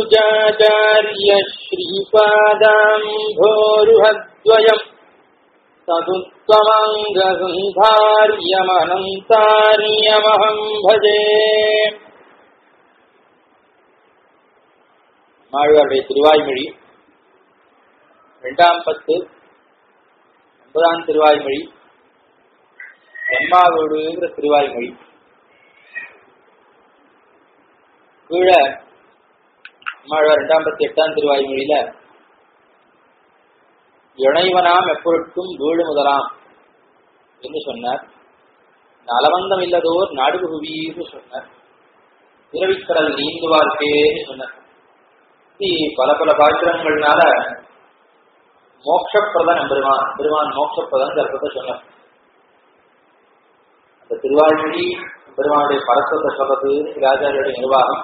श्रीमद्रामानुजाचार्य श्रीपादाम्भोरुहद्वयम् तदुत्तमाङ्गसन्धार्यमनन्तार्यमहम् भजे மாழ்வாருடைய திருவாய்மொழி இரண்டாம் பத்து ஒன்பதாம் திருவாய்மொழி எம்மாவோடுங்கிற திருவாய்மொழி கீழே மாழ்வார் இரண்டாம் பத்து எட்டாம் திருவாய்மொழியில இணைவனாம் எப்பொருட்கும் வீடு முதலாம் என்று சொன்னார். நலவந்தம் இல்லதோர் நாடு நாடுபுகுவீர்னு சொன்னார். பிறவிக்கடல் நீந்துவார்க்கேன்னு சொன்னார். இப்படி பல பல பாத்திரங்கள்னால மோட்சப்பிரதன் பெருமான் பெருமான் மோட்சப்பிரதன் அர்த்தத்தை சொன்னார். இந்த திருவாழ்மொழி பெருமானுடைய பரஸ்வத்தை சொல்றது ராஜாவுடைய நிர்வாகம்.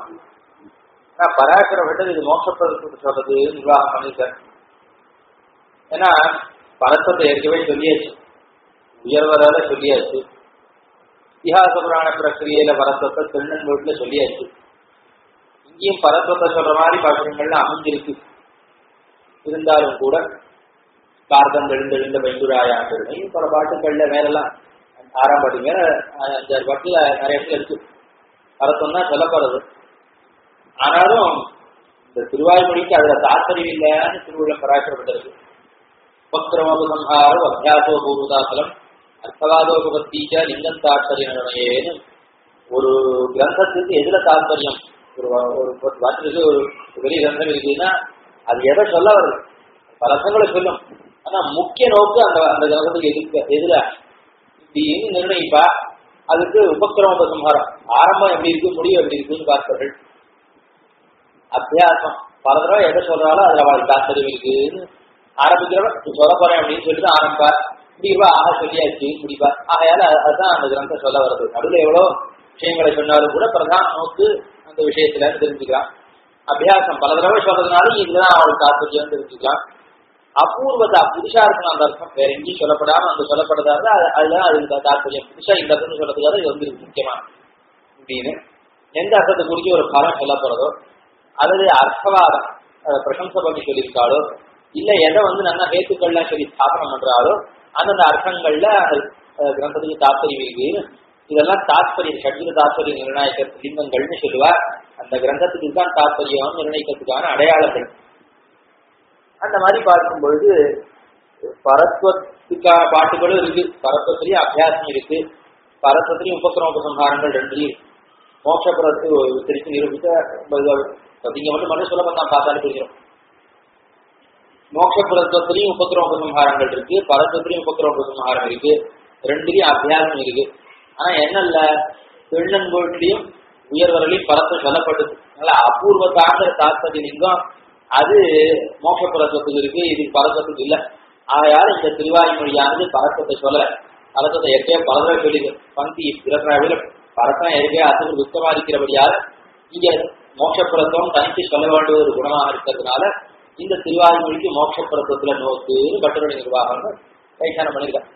ஆனா பராக்கிரப்பட்டது இது மோட்சப்பிரதத்தை சொல்றது நிர்வாகம் பண்ணிருக்காரு ஏன்னா பரஸ்வத்தை ஏற்கனவே சொல்லியாச்சு. உயர்வரால சொல்லியாச்சு. இத்திஹாச புராண பிரக்கிரியில பரஸ்வத்தை திருநெல்வேலியில சொல்லியாச்சு. இங்கேயும் பரஸ்வத்தை சொல்ற மாதிரி பாத்திரங்கள்லாம் அமைஞ்சிருக்கு. இருந்தாலும் கூட கார்தம் எழுந்தெழுந்த பைந்துராயாண்டு பல பாட்டுகள்ல மேலெல்லாம் ஆறாம் பாட்டு மேல அஞ்சாறு பாட்டுல நிறைய இடத்துல இருக்கு. வரத்தோம்னா தான் சொல்லப்படுறது ஆனாலும் இந்த திருவாய்மொழிக்கு அதுல தாற்பரியம் இல்லைன்னு திருவிழம் பராசரப்பட்டிருக்கு உபக்கிரமோபசம்ஹாரம் அத்தியாசோ பூர்வதாசலம் அர்த்தவாதோபத்தீஜ லிங்கம் தாற்பயம் ஒரு கிரந்தத்துக்கு எதுல தாற்பயம். ஒரு ஒரு வார்த்தைக்கு ஒரு பெரிய கிரந்தம் இருக்குன்னா அது எதை சொல்ல வருது? பல சொல்லும். ஆனா முக்கிய நோக்கு அந்த அந்த கிரந்தத்துக்கு எதுக்கு எதுல இப்படின்னு நிர்ணயிப்பா? அதுக்கு உபக்கிரம உபசம்ஹாரம் ஆரம்பம் எப்படி இருக்கு? முடிவு எப்படி இருக்குன்னு பார்ப்பார்கள் அத்தியாசம். பல தடவை எதை சொல்றாலும் அதுல அவளுக்கு தாத்தரியம் இருக்குன்னு ஆரம்பிக்கிறவன் சொல்ல போறேன் அப்படின்னு சொல்லிட்டு ஆரம்பிப்பார் முடிவா ஆக சொல்லியாச்சு. முடிப்பா. ஆகையால அதுதான் அந்த கிரந்தம் சொல்ல வருது நடுவில் எவ்வளோ விஷயங்களை சொன்னாலும் கூட பிரதான நோக்கு அந்த விஷயத்துல தெரிஞ்சுக்கலாம். அபியாசம். பல தடவை சொல்றதுனால இதுதான் அவளுக்கு தாத்தரியம் தெரிஞ்சுக்கலாம். அபூர்வதா புதுசா இருக்கணும் அந்த அர்த்தம். வேற எங்கேயும் சொல்லப்படாம அந்த சொல்லப்படுறதால அதுதான் அதுக்கு தாற்பயம். புதுசா இந்த அர்த்தம் சொல்றதுக்காக இது வந்து முக்கியமா அப்படின்னு. எந்த அர்த்தத்தை குறிச்சு ஒரு பலம் சொல்ல போறதோ அல்லது அர்த்தவாதம் பிரசம்சை பண்ணி சொல்லியிருக்காளோ இல்ல எதை வந்து நல்லா ஹேத்துக்கள்லாம் சொல்லி ஸ்தாபனம் பண்றாரோ அந்தந்த அர்த்தங்கள்ல கிரந்தத்துக்கு தாற்பயம் இருக்கு இதெல்லாம் தாற்பயம் சட்சித தாற்பயம் நிர்ணயிக்க லிங்கங்கள்னு சொல்லுவார். அந்த கிரந்தத்துக்கு தான் தாற்பயம் நிர்ணயிக்கிறதுக்கான அடையாளங்கள். அந்த மாதிரி பார்க்கும் பொழுது பரத்வத்துக்காக பாட்டுகளும் இருக்கு. பரத்வத்திலையும் அபியாசம் இருக்கு. பரத்வத்திலையும் உபக்கிரம உபசம்ஹாரங்கள் ரெண்டுலையும். மோட்சபுரத்து திருச்சி நிரூபித்த இங்க மட்டும் மனு சுலபம் தான் பார்த்தாலும் தெரியும் மோட்சபுரத்துவத்திலையும் உபக்கிரம உபசம்ஹாரங்கள் இருக்கு. பரத்வத்திலையும் உபக்கிரம உபசம்ஹாரம் இருக்கு. ரெண்டுலையும் அபியாசம் இருக்கு. ஆனா என்ன இல்ல? பெண்ணன்கோட்டிலையும் உயர்வர்களையும் பரத்தம் சொல்லப்படுது. அதனால அபூர்வ தாங்கிற தாத்பரிய லிங்கம். அது மோட்சபுரத்துவத்துக்கு இருக்கு இது பழக்கத்துக்கு இல்ல ஆகையால் இந்த திருவாய்மொழியானது பரத்தத்தை சொல்ல பழக்கத்தை எப்பயோ பலதர சொல்லி பந்தி பிறப்பில் பரத்தம் எதுவே அசல் துக்கமா இருக்கிறபடியால் இங்க மோட்சப்புறத்துவம் தனித்து சொல்ல வேண்டிய ஒரு குணமாக இருக்கிறதுனால இந்த திருவாய்மொழிக்கு மோட்சப்புறத்துவத்துல நோக்கு பட்டருடைய நிர்வாகம் கைசானம் பண்ணிருக்காங்க.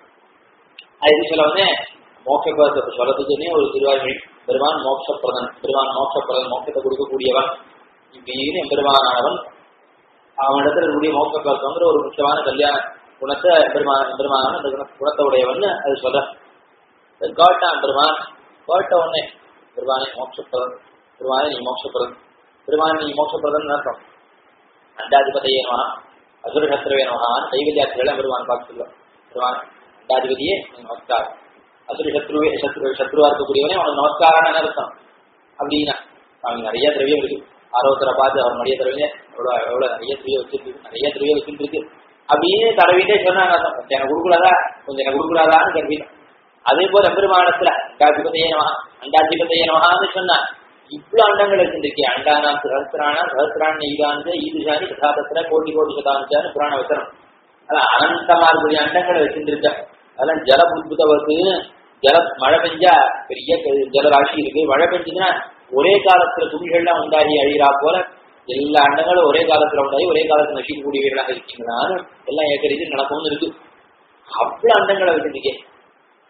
அது சொல்ல உடனே மோட்சப்புறத்தை சொல்லதுக்குன்னே ஒரு திருவாய்மொழி பெருமான் மோட்சப்பிரதன் பெருமான் மோட்சப்பிரதன் மோட்சத்தை கொடுக்கக்கூடியவன் இப்படின்னு எம்பெருமானவன் அவனிடத்துல இருக்கக்கூடிய மோட்சப்பிரதங்கிற ஒரு முக்கியமான கல்யாண குணத்தை பெருமான பெருமான அந்த குணத்தை உடையவன் அது சொல்ற. காட்டான் பெருமான் காட்ட உடனே பெருமானே மோட்சப்பிரதன் பெருமானே நீ மோட்சப்பிரதன் பெருமான் நீ மோட்சப்பிரதன் அர்த்தம்? அண்டாதிபதியே நமஹா அசுர சத்ரவே நமஹான்னு பெருமான் பார்க்க சொல்லுவான் பெருமான் அண்டாதிபதியே நமஸ்காரம். அசுர சத்ருவே சத்ரு சத்ருவா இருக்கக்கூடியவனே அவனுக்கு நமஸ்காரான அர்த்தம்? அப்படின்னா அவனுக்கு நிறைய திரவியம் இருக்கு. ஆரோத்தரை பார்த்து அவர் மடிய திரவியம் எவ்வளோ எவ்வளவு நிறைய திரவியம் வச்சுருக்கு நிறைய திரவியம் வச்சுட்டு இருக்கு. அப்படின்னு தடவிட்டே சொன்னாங்க கொஞ்சம் எனக்கு கொடுக்கூடாதா கொஞ்சம் எனக்கு கொடுக்கூடாதான்னு கருவிடும் அதே போல பெருமானத்துல அண்டாதிபதியே நமஹா சொன்னான் இவ்வளவு அண்டங்கள் வச்சிருக்கே அண்டானா சகசிரானா சகசிரான் ஈகாந்த ஈதுஷானி கதாபத்திர கோட்டி கோடி சதாம்சான்னு புராண வச்சனம் அதான் அனந்தமா இருக்கிற அண்டங்களை வச்சிருந்துருக்கேன் அதெல்லாம் ஜல புத்புதவத்து ஜல மழை பெஞ்சா பெரிய ஜலராசி இருக்கு. மழை பெஞ்சதுன்னா ஒரே காலத்துல துணிகள்லாம் உண்டாகி அழிகிறா போல எல்லா அண்டங்களும் ஒரே காலத்துல உண்டாகி ஒரே காலத்துல நசிக்கக்கூடியவர்களாக இருக்கீங்களான்னு எல்லாம் ஏக்கரிச்சு நடக்கும்னு இருக்கு. அவ்வளவு அண்டங்களை வச்சிருக்கேன்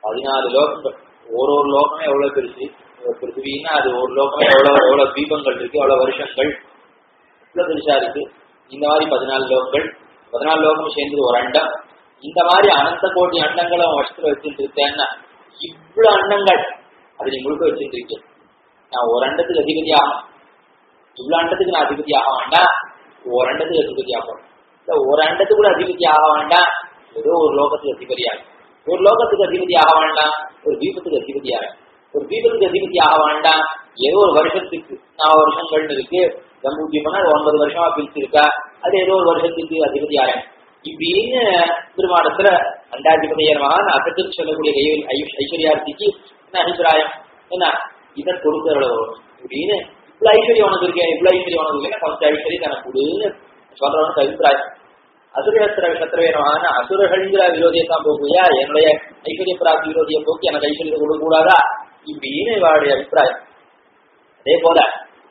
பதினாலு லோகங்கள். ஒரு ஒரு லோகமே எவ்வளவு பெருசு? பிருத்திவின்னா அது ஒரு லோகம் எவ்வளவு எவ்வளவு தீபங்கள் இருக்கு எவ்வளவு வருஷங்கள்? இவ்வளவு பெருசா இருக்கு. இந்த மாதிரி பதினாலு லோகங்கள். பதினாலு லோகம் சேர்ந்து ஒரு அண்டம். இந்த மாதிரி அனந்த கோடி அண்டங்களை அவன் வசத்துல வச்சுட்டு இருக்கேன்னா இவ்வளவு அண்டங்கள். அது நீ முழுக்க வச்சுட்டு இருக்கேன். நான் ஒரு அண்டத்துக்கு அதிபதி ஆகும் இவ்வளவு அண்டத்துக்கு நான் அதிபதி ஆக வேண்டாம் ஒரு அண்டத்துக்கு அதிபதி ஆகும் இல்ல ஒரு அண்டத்துக்கு கூட அதிபதி ஆக வேண்டாம் ஏதோ ஒரு லோகத்துக்கு அதிபதி ஆகும் ஒரு லோகத்துக்கு அதிபதி ஆக வேண்டாம் ஒரு தீபத்துக்கு அதிபதி ஆகும் ஒரு தீபத்துக்கு அதிபதி ஆக வேண்டாம் ஏதோ ஒரு வருஷத்துக்கு நாலு வருஷங்கள் இருக்கு ஜம்பு தீபம்னா ஒன்பது வருஷமா பிரிச்சிருக்கா அது ஏதோ ஒரு வருஷத்துக்கு அதிபதி ஆகும் இப்படின்னு திருமாடத்துல அண்டாதிபதியரமான அசத்துக்கு சொல்லக்கூடிய ஐஸ்வர்யார்த்திக்கு என்ன அபிப்பிராயம்? என்ன? இதன் கொடுக்கறத அப்படின்னு இவ்வளவு ஐஸ்வர்யம் உனக்கு இருக்கேன் இவ்வளவு ஐஸ்வர்யம் உனக்கு இருக்கேன் கொஞ்சம் ஐஸ்வர்யம் எனக்கு கொடுன்னு சொல்றவனுக்கு அபிப்பிராயம் அசுரேஸ்வர சத்திரவேனமான அசுரர்கள்ங்கிற விரோதியை தான் போகுயா என்னுடைய ஐஸ்வர்ய பிராப்தி விரோதியை போக்கி எனக்கு ஐஸ்வர்யத்தை கொடுக்க கூடாதா இப்படின்னு இவளுடைய அபிப்பிராயம் அதே போல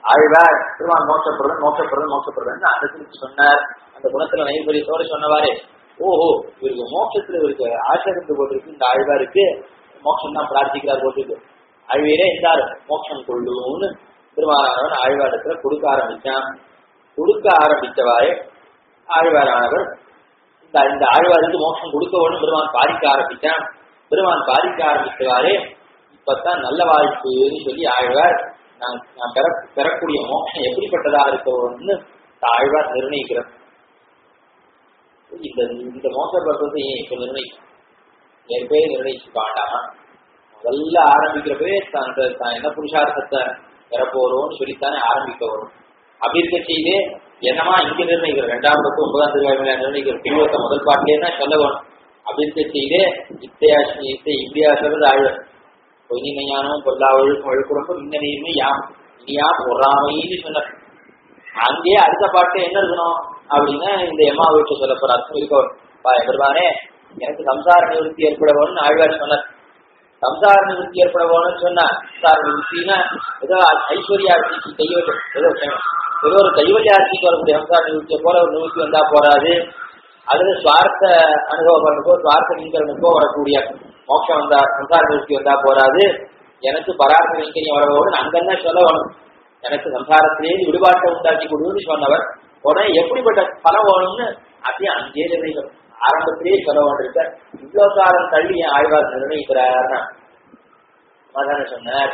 ஆழ்வார் திருவான் மோட்சப்படுறது மோட்சப்படுறது மோட்சப்படுறதுன்னு அந்த குறித்து சொன்னார் அந்த குணத்துல நைபரியத்தோட சொன்னவாரு ஓஹோ இவருக்கு மோட்சத்துல இவருக்கு ஆசிரியத்து போட்டிருக்கு இந்த ஆழ்வாருக்கு மோட்சம் தான் பிரார்த்திக்கிறார் போட்டிருக்கு ஆழ்வீரே இருந்தார் மோட்சம் கொள்ளுன்னு திருவாரானவன் ஆழ்வாரத்துல கொடுக்க ஆரம்பிச்சான். கொடுக்க ஆரம்பித்தவாறு ஆழ்வாரானவர் இந்த இந்த ஆழ்வாருக்கு மோட்சம் கொடுக்கவோன்னு பெருமான் பாதிக்க ஆரம்பிச்சான். பெருமான் பாதிக்க ஆரம்பித்தவாறே இப்பத்தான் நல்ல வாய்ப்புன்னு சொல்லி ஆழ்வார் நான் நான் பெற பெறக்கூடிய மோட்சம் எப்படிப்பட்டதாக இருக்கணும்னு ஆழ்வார் நிர்ணயிக்கிறார். இந்த இந்த மோச பண்றது ஏன் இப்ப நிர்ணயிக்கும் ஏற்கனவே நிர்ணயிச்சு பாண்டாமா முதல்ல ஆரம்பிக்கிறப்பவே தான் அந்த தான் என்ன புருஷார்த்தத்தை பெறப்போறோம்னு சொல்லித்தானே ஆரம்பிக்க வரும். அப்படி இருக்க செய்தே என்னமா இங்க நிர்ணயிக்கிற? ரெண்டாம் பத்து ஒன்பதாம் திருவாய்மையில நிர்ணயிக்கிற பிரிவத்தை முதல் பாட்டிலே தான் சொல்ல வேணும் அப்படி இருக்க செய்தே இத்தையாசி இத்தை இப்படியா சொல்றது ஆழ் பொய்னிமை ஞானம் பொல்லா ஒழுக்கம் யாம் இனியா பொறாமைன்னு சொன்ன அங்கேயே அடுத்த பாட்டு என்ன இருக்கணும்? அப்படின்னா இந்த எம்மா வீட்டு சொல்ல போற அர்த்தம் இருக்க எனக்கு சம்சார நிவர்த்தி ஏற்பட வேணும்னு ஆழ்வார் சொன்னார். சம்சார நிவர்த்தி ஏற்பட வேணும்னு சொன்னா சம்சாரண நிவர்த்தினா ஏதோ ஐஸ்வர்யார்த்திக்கு கைவல்யம் ஏதோ ஏதோ ஒரு கைவல்யார்த்திக்கு வரக்கூடிய சம்சார நிவர்த்தியை போல ஒரு நிவர்த்தி வந்தா போறாது. அல்லது சுவார்த்த அனுபவங்களுக்கோ சுவார்த்த நீங்கரனுக்கோ வரக்கூடிய மோட்சம் வந்தா சம்சார நிவர்த்தி வந்தா போறாது. எனக்கு பரார்த்த நீங்கரியம் வரவோடு வேணும் சொல்லணும் எனக்கு சம்சாரத்திலேயே விடுபாட்டை உண்டாக்கி கொடுன்னு சொன்னவர் உடனே எப்படிப்பட்ட பலம் வேணும்னு அப்படியே அங்கே நிர்ணயிக்கும் ஆரம்பத்திலேயே சொல்ல வேண்டியிருக்க இவ்வளவு காலம் தள்ளி என் ஆழ்வார் நிர்ணயிக்கிறார்னா சமாதானம் சொன்னார்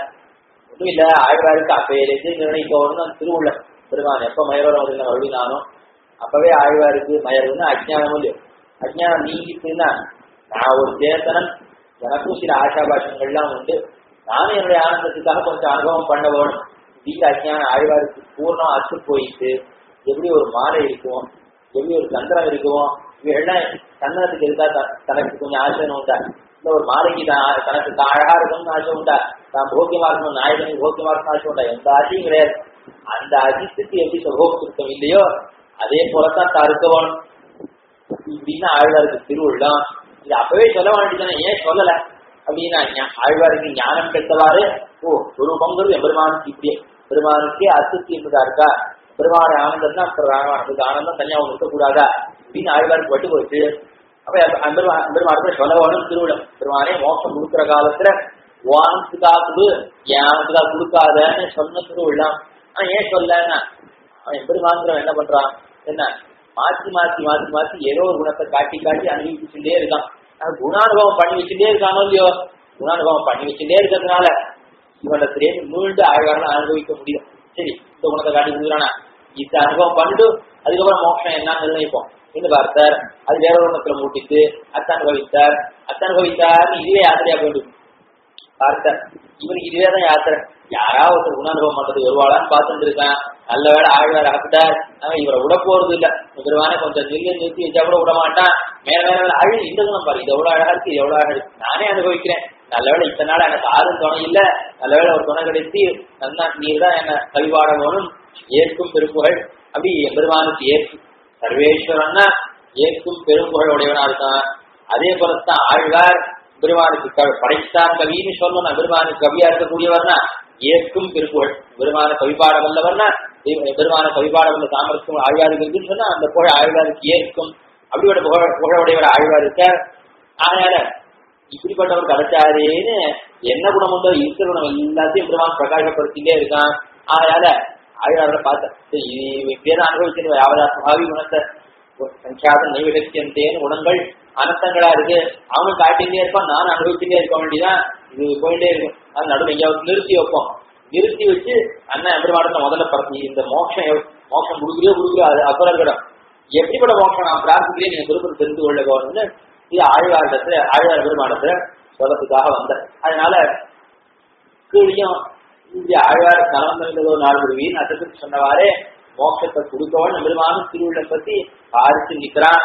ஒன்றும் இல்ல ஆழ்வாருக்கு அப்பையிலேருந்து நிர்ணயிக்கணும்னு திருவுள்ள பெருமான் எப்ப மயரோட வந்து மறுபடியும் அப்பவே ஆழ்வாருக்கு மயர்வுன்னு அஜ்ஞானம் இல்லையோ. அஜ்ஞானம் நீங்கிட்டுன்னா நான் ஒரு சேத்தனன் எனக்கும் சில ஆசாபாஷங்கள்லாம் உண்டு. நானும் என்னுடைய ஆனந்தத்துக்காக கொஞ்சம் அனுபவம் பண்ண வேணும். வீட்டு அஜ்ஞானம் ஆழ்வாருக்கு பூர்ணம் அச்சு போயிட்டு எப்படி ஒரு மாலை இருக்கும் எப்படி ஒரு சந்திரம் இருக்கும் இவைகள்லாம் சந்திரத்துக்கு இருக்கா த- தனக்கு கொஞ்சம் ஆசை உண்டா? இல்ல ஒரு மாலைக்கு தான் தனக்கு தான் அழகா இருக்கணும்னு ஆசை உண்டா தான் போக்கியமா இருக்கணும் நாயகனுக்கு போக்கியமா இருக்கணும் ஆசை உண்டா எந்த ஆசையும் கிடையாது. அந்த அதிசத்துக்கு எப்படி சகோகிருத்தம் இல்லையோ அதே போலத்தான் தான் இருக்க வேணும். இப்படின்னு ஆழ்வாருக்கு திருவுள்ளம் இது அப்பவே சொல்ல வேண்டியதானே ஏன் சொல்லல? அப்படின்னா ஆழ்வாருக்கு ஞானம் பெற்றவாறு ஓ குருபங்கிறது எம்பெருமானுக்கு இப்படியே. பெருமானுக்கே அசுத்தி என்பதா இருக்கா? பெருமான ஆனந்தம் தான் அதுக்கு ஆனந்தம் தனியாக ஒன்று இருக்கக்கூடாதா? அப்படின்னு ஆழ்வாருக்கு பட்டு போயிட்டு அப்ப பெருமானத்துல சொல்ல வேணும் திருவிழம் பெருமானே மோசம் கொடுக்குற காலத்துல வானத்துக்கா கொடு யானத்துக்கா கொடுக்காதன்னு சொன்ன திருவிழம் ஆனா ஏன் சொல்லன்னா அவன் பெருமாங்கிறவன் என்ன பண்றான்? என்ன? மாத்தி மாத்தி மாத்தி மாத்தி ஏதோ ஒரு குணத்தை காட்டி காட்டி அனுபவிச்சுட்டே இருக்கான். ஆனா குணானுபவம் பண்ணி வச்சுட்டே இருக்கானோ இல்லையோ? குணானுபவம் பண்ணி வச்சுட்டே இருக்கிறதுனால இவனிடத்திலேருந்து மீண்டு ஆழ்வாரம் அனுபவிக்க முடியும். சரி இந்த குணத்தை காட்டி கொடுக்குறானா? இந்த அனுபவம் பண்ணிட்டு அதுக்கப்புறம் மோட்சம் என்ன நிர்ணயிப்போம் என்று பார்த்தார் அது வேற ஒரு குணத்துல மூட்டிட்டு அத்த அனுபவித்தார் அத்த இதுவே யாத்திரையா போயிட்டு பார்த்தார். இவருக்கு இதுவே தான் யாத்திரை. யாராவது ஒருத்தர் குணானுபவம் பண்றது வருவாளான்னு பார்த்துட்டு இருக்கான். நல்ல வேலை ஆழ்வார் ஆக்கிட்டார். அவன் இவரை விட போறது இல்ல. முதல்வானே கொஞ்சம் நில்லு நிறுத்தி வச்சா கூட விட மாட்டான். மேல மேல அழு இந்த குணம் பாரு இது எவ்வளவு அழகா இருக்கு எவ்வளவு அழகா இருக்கு. நானே அனுபவிக்கிறேன். நல்ல வேலை இத்தனை நாள் எனக்கு ஆறும் துணை இல்ல. நல்ல வேலை ஒரு துணை கிடைத்து நன்னா நீர் தான் என்ன கவிவாட ஏற்கும் பெருப்புகள் அப்படி எம்பெருமானுக்கு ஏற்கும். சர்வேஸ்வரன்னா ஏற்கும் பெரும்புகழ் உடையவனா இருக்கான். அதே போலத்தான் ஆழ்வார் பெருமானுக்கு படைத்தார் கவின்னு சொல்லணும். பெருமானுக்கு கவியா இருக்கக்கூடியவர்னா ஏற்கும் பெருப்புகழ் பெருமான கவிபாட வல்லவர்னா பெருமான கவிபாட வல்ல சாமர்த்தியம் ஆழ்வாருக்கு இருக்குன்னு சொன்னா அந்த புகழ் ஆழ்வாருக்கு ஏற்கும். அப்படிப்பட்ட புகழ் புகழுடையவர் ஆழ்வார் இருக்கார். அதனால இப்படிப்பட்டவர் கிடைச்சாரேன்னு என்ன குணம் உண்டோ இருக்கிற குணம் எல்லாத்தையும் பெருமான் பிரகாசப்படுத்திட்டே இருக்கான். அதனால ஆழ்வாரோட பார்த்தேன் சரி, அனுபவிச்சு யாவதா சுவாவி குணத்தை சங்கியாத நைவிடத்தியந்தேன்னு குணங்கள் அனர்த்தங்களா இருக்கு அவனும் காட்டிட்டே இருப்பான் நானும் அனுபவிச்சுட்டே இருக்க வேண்டியதான் இது போயிட்டே இருக்கும் அது நடுவில் எங்கேயாவது நிறுத்தி வைப்போம் நிறுத்தி வச்சு அண்ணன் எம்பெருமாடத்தை முதல்ல பரப்பி இந்த மோட்சம் மோட்சம் கொடுக்குறியோ கொடுக்குறியோ அது அப்புறம் இருக்கட்டும் எப்படிப்பட்ட மோட்சம் நான் பிரார்த்திக்கிறேன் நீங்க திருப்பதி தெரிந்து கொள்ள போகணும்னு இது ஆழ்வாரத்தை ஆழ்வார் பெருமாடத்துல சொல்லத்துக்காக வந்தேன் அதனால கீழியும் இங்கே ஆழ்வார் கலந்தோ நாள் விடுவீன் அதுக்கு சொன்னவாறே மோட்சத்தை கொடுக்கவன் பெருமானும் திருவுள்ள பத்தி ஆரிச்சு நிக்கிறான்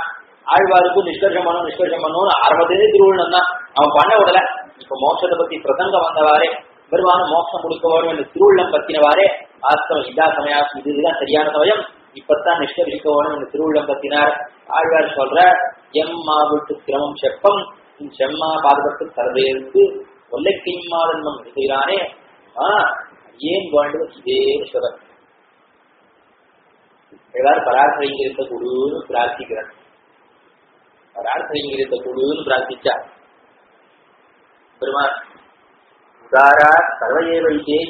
ஆழ்வாருக்கும் நிஷ்கர்ஷம் பண்ணும் நிஷ்கர்ஷம் பண்ணும் அறுபதே திருவிழம் தான். அவன் பண்ண விடல இப்ப மோட்சத்தை பத்தி பிரசங்கம் வந்தவாறே பெருமானும் மோட்சம் கொடுக்கவனும் என்று திருவிழம் பத்தினவாறே வாஸ்தவம் இதா சமயம் இது இதுதான் சரியான சமயம். இப்பத்தான் நிஷ்கரிக்கவனும் என்று திருவிழம் பத்தினார். ஆழ்வார் சொல்ற எம் மாவிட்டு கிரமம் செப்பம் செம்மா செம்மா பாதுகாத்து சர்வேருக்கு ஒல்லைக்கிம்மாதன்மம் செய்கிறானே ஆ ஏன் வேண்டும் இதே சொல்ற எல்லாரும் பராசரிங்கிறத குழுன்னு பிரார்த்திக்கிறார். பராசரிங்கிறத குழுன்னு பிரார்த்திச்சா? பெருமா உதாரா சர்வையே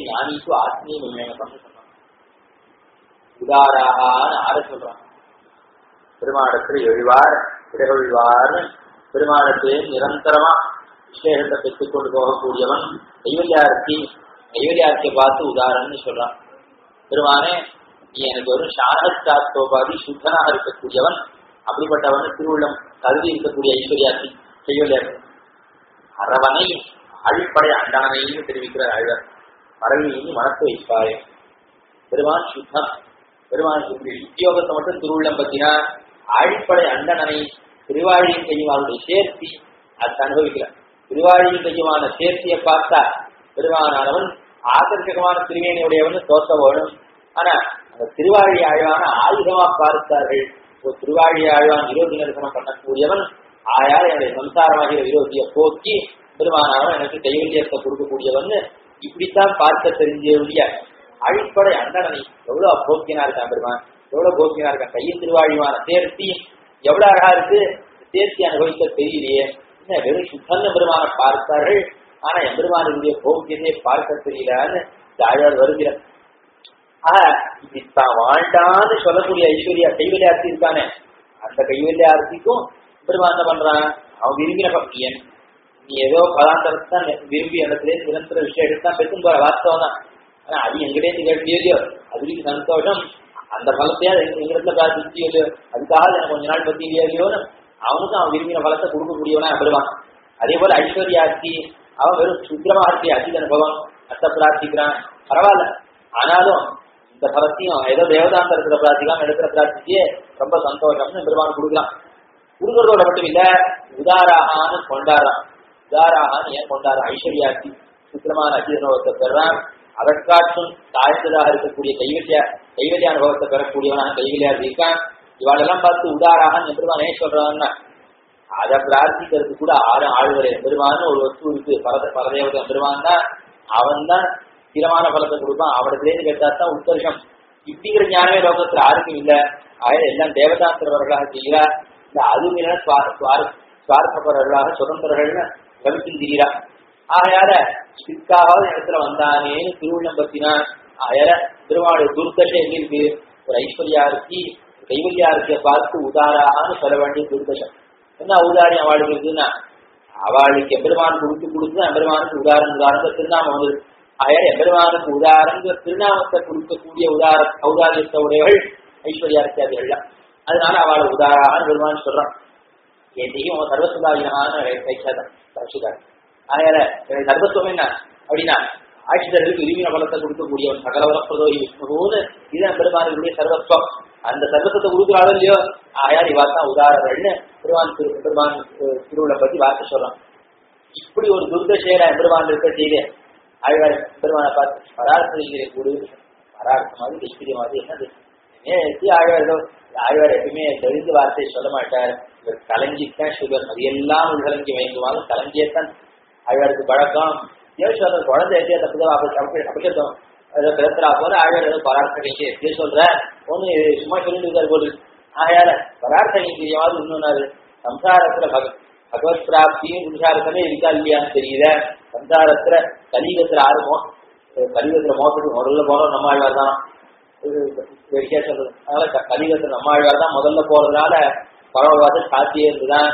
ஞானிக்கு ஆத்மீய விமேகம்னு சொன்னான். உதாராகான்னு ஆர சொல்றான். பெருமாடத்தில் எழுவார் திரைகொள்வார்னு பெருமாடத்தில் நிரந்தரமா விசேஷத்தை பெற்றுக் கொண்டு போகக்கூடியவன் கைவல்யார்த்தி கைவல்யார்த்தியை பார்த்து உதாரணம்னு சொல்றான். பெருமானே நீ எனக்கு ஒரு சாரஸ்தாத்தோபாதி சுத்தனாக இருக்கக்கூடியவன் அப்படிப்பட்டவன் திருவுள்ளம் கருதி இருக்கக்கூடிய ஐஸ்வர்யார்த்தி கைவல்யார்த்தி அறவனை அழிப்படை அண்டானையும் தெரிவிக்கிறார் ஆழ்வார் பறவையும் மனத்து வைப்பாயே பெருமான் சுத்தம் பெருமான் உத்தியோகத்தை மட்டும் திருவுள்ளம் பத்தினா அழிப்படை அண்டனனை திருவாழியின் கையுமாவுடைய சேர்த்தி அதை அனுபவிக்கிறார். திருவாழியின் கையுமான சேர்த்தியை பார்த்தா பெருமானானவன் ஆகர்ஷகமான திருவேணியுடையவன் தோத்த வேணும். ஆனா அந்த திருவாழி ஆழ்வான ஆயுதமா பார்த்தார்கள். ஒரு திருவாழி ஆழ்வான் விரோதி நிரசனம் பண்ணக்கூடியவன் ஆயால் என்னுடைய சம்சாரமாகிற விரோதியை போக்கி பெருமானானவன் எனக்கு கைவல்யத்தை கொடுக்கக்கூடியவன் இப்படித்தான் பார்க்க தெரிஞ்ச அழிப்படை அண்டனனை எவ்வளவு அப்போக்கியனா இருக்கான் பெருமான்? எவ்வளவு போக்கியனா இருக்கான் கையின் திருவாழிவான சேர்த்தி எவ்வளவு அழகா இருக்கு? சேர்த்தி அனுபவிக்க தெரியலையே. என்ன வெறும் சுத்தந்த பெருமான பார்த்தார்கள் ஆனா எம்பெருமானுடைய போக்கியத்தை பார்க்க தெரியலான்னு தாயார் வருகிறார். இது தான் வாழ்ந்தான்னு சொல்லக்கூடிய ஐஸ்வர்யா கைவல்ய ஆர்த்தி இருக்கானே அந்த கைவல்ய ஆர்த்திக்கும் பெருமான் என்ன பண்றான்? அவன் விரும்பின பக்தியன் நீ ஏதோ பதாந்தரத்தை தான் விரும்பி இடத்துல நிரந்தர விஷயம் தான் பெற்றும் போற வாஸ்தவம் தான். ஆனா அது எங்கிட்டே கேட்கலையோ அதுக்கு சந்தோஷம் அந்த பலத்தையா எங்கிடத்துல பிரார்த்திச்சியோ இல்லையோ அதுக்காக எனக்கு கொஞ்ச நாள் பத்தி இல்லையோன்னு அவனுக்கும் அவன் விரும்பின பலத்தை கொடுக்கக்கூடியவனா பெறுவான் அதே போல ஐஸ்வர்யார்த்தி அவன் வெறும் சுத்திரமார்த்தி அதி அனுபவம் அர்த்த பிரார்த்திக்கிறான் பரவாயில்ல. ஆனாலும் இந்த பலத்தையும் ஏதோ தேவதாந்தரத்துல பிரார்த்திக்கலாம் எடுக்கிற பிரார்த்திக்கே ரொம்ப சந்தோஷம்னு பெருமான் கொடுக்கலாம். கொடுக்கறதோட மட்டும் இல்ல உதாராகான்னு கொண்டாடுறான். உதாராகான்னு ஏன் கொண்டாடுறான்? ஐஸ்வர்யாட்சி சுத்திரமான அதி அனுபவத்தை பெறான். அதற்காற்றும் தாழ்ந்ததாக இருக்கக்கூடிய கைவல்ய கைவல்ய அனுபவத்தை பெறக்கூடியவனான கைவல்யார் இருக்கான். இவாளெல்லாம் பார்த்து உதாராகன் எம்பெருமான் ஏன் சொல்றான்னா அதை பிரார்த்திக்கிறது கூட ஆறு ஆழ்வரை. எம்பெருமான்னு ஒரு வஸ்து இருக்கு. பரத பரதேவதை எம்பெருமான் தான். அவன் தான் ஸ்திரமான பலத்தை கொடுப்பான். அவடத்திலேருந்து கேட்டா தான் உத்தர்ஷம். இப்படிங்கிற ஞானமே லோகத்துல யாருக்கும் இல்ல. ஆயிரம் எல்லாம் தேவதாந்திரவர்களாக செய்கிறார். இந்த அதுவும் இல்லைன்னா சுதந்திரர்கள்னு கவிக்கும் செய்கிறா ஆகையால இதுக்காவது இடத்துல வந்தானேன்னு திருவுள்ளம் பத்தினா ஆயால திருவாடு துர்தசை எங்க இருக்கு? ஒரு ஐஸ்வர்யார்த்தி கைவல்யார்த்திய பார்த்து உதாரான்னு சொல்ல வேண்டிய துர்தசம் என்ன ஔதாரியம் அவளுக்கு இருக்குன்னா அவளுக்கு எம்பெருமான் கொடுத்து கொடுத்து எம்பெருமானுக்கு உதாரணம் உதாரணத்தை திருநாமம் வந்து ஆயால எம்பெருமானுக்கு உதாரணம் திருநாமத்தை கொடுக்கக்கூடிய உதார ஔதாரியத்தை உடையவள் ஐஸ்வர்யார்த்தியாதிகள் அதனால அவளை உதாரான்னு பெருமான் சொல்றான் எதையும் சர்வசுதாயினமான வைச்சாதான் ரசிதார் ஆயால சர்வத்துவம் என்ன அப்படின்னா ஆட்சிதர்களுக்கு விரும்பின பலத்தை கொடுக்கக்கூடியவன் சகலவரப்பிரதோகி விஷ்ணுன்னு இதுதான் பெருமானுடைய சர்வத்துவம் அந்த சர்வத்தை கொடுக்குறாளோ இல்லையோ ஆயார் இவா தான் உதாரணங்கள்னு பெருமான் திரு பெருமான் திருவிழா பத்தி வார்த்தை சொல்றான். இப்படி ஒரு துர்தசேர பெருமான் இருக்க செய்து ஆழ்வார் பெருமானை பார்த்து பராசரிக்கிற கூடு. பராசம் மாதிரி கைப்பிரிய மாதிரி என்னது? ஏன் ஆழ்வார் ஏதோ ஆழ்வார் எப்பயுமே தெரிந்து வார்த்தையை சொல்ல மாட்டார். இவர் கலங்கித்தான் சுகர் அது எல்லாம் உள்கலங்கி வைக்குவாங்க கலங்கியத்தான். ஆழ்வாருக்கு பழக்கம். ஏன் குழந்தை எப்படியா தப்பு அபிஷேகம் ஏதோ பிறக்கிறா போல ஆழ்வார் ஏதோ எப்படி சொல்ற. ஒண்ணு சும்மா சொல்லிட்டு இருக்காரு போது ஆகையால பரார்த்தகையாவது இன்னொன்னாரு சம்சாரத்துல பக பகவத் பிராப்தியும் புருஷார்த்தமே இருக்கா இல்லையான்னு தெரியல. சம்சாரத்துல கலியுகத்துல ஆர்வம். மோ கலியுகத்துல மோசத்துக்கு முதல்ல போறோம் நம்ம ஆழ்வார் தான். வேடிக்கையா சொல்றது. அதனால கலியுகத்துல நம்ம ஆழ்வார் தான் முதல்ல போறதுனால பரவவாதம் சாத்தியே இருந்துதான்